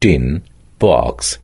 tin, box.